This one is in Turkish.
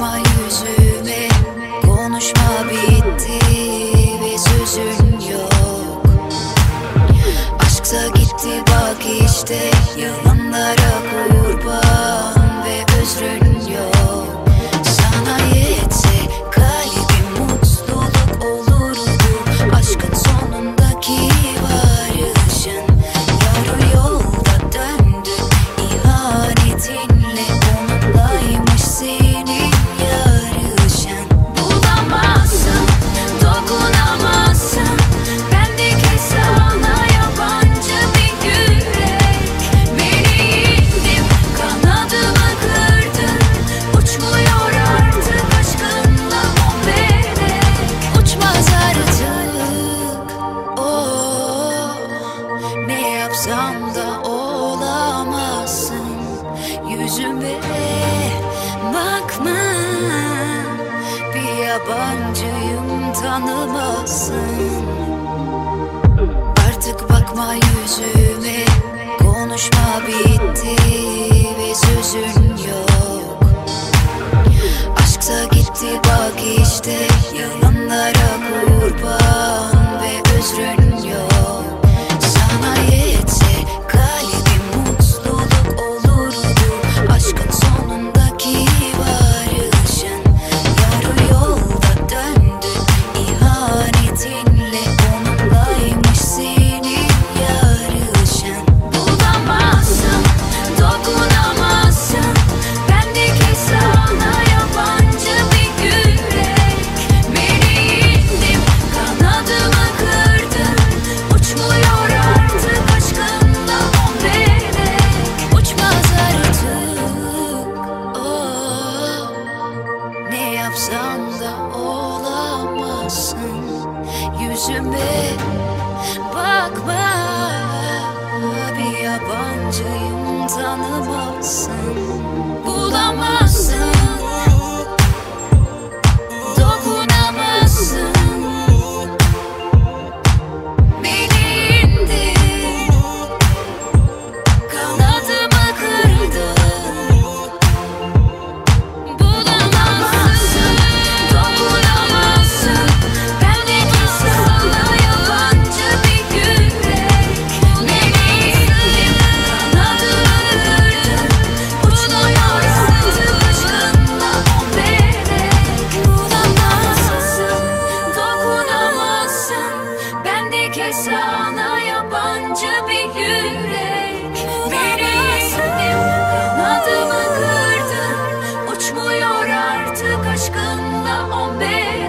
Bakma yüzüme Konuşma bir bile bakma. Bir yabancıyım tanımasın Artık bakma yüzüme Konuşma bitti ve sözün yok. Aşksa gitti bak işte bir yürek. Yüreğimde kanadımı kırdın. Uçmuyor artık aşkınla on beş.